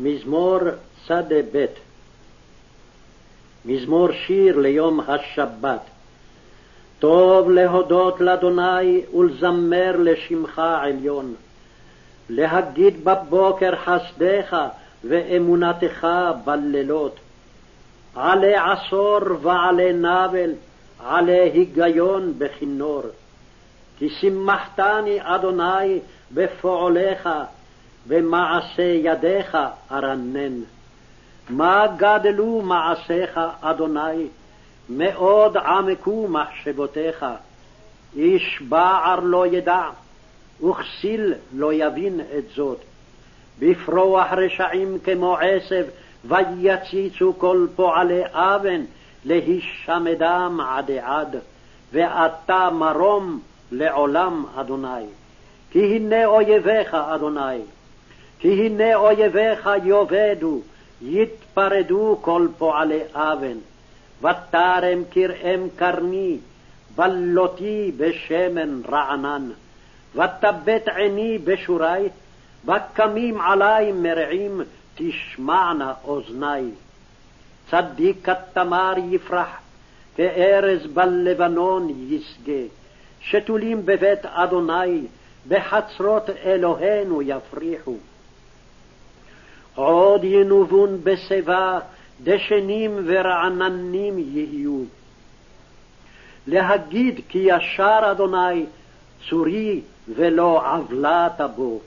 מזמור שדה ב' מזמור שיר ליום השבת. טוב להודות לאדוני ולזמר לשמך עליון. להגיד בבוקר חסדיך ואמונתך בלילות. עלי עשור ועלי נבל, עלי היגיון בכינור. כי שימחתני אדוני בפועליך, במעשה ידיך ארנן. מה גדלו מעשיך, אדוני, מאוד עמקו מחשבותיך. איש בער לא ידע, וכסיל לא יבין את זאת. בפרוח רשעים כמו עשב, ויציצו כל פועלי אבן, להישמדם עדי עד, ואתה מרום לעולם, אדוני. כי הנה אויביך, אדוני, כי הנה אויביך יאבדו, יתפרדו כל פועלי אבן. ותרם כרעם קרני, בלותי בשמן רענן. ותבט עיני בשורי, וקמים עלי מרעים, תשמענה אוזני. צדיק כתמר יפרח, כארז בלבנון ישגה. שתולים בבית אדוני, בחצרות אלוהינו יפריחו. עוד ינובון בשיבה, דשנים ורעננים יהיו. להגיד כי ישר אדוני, צורי ולא עוולה תבוא.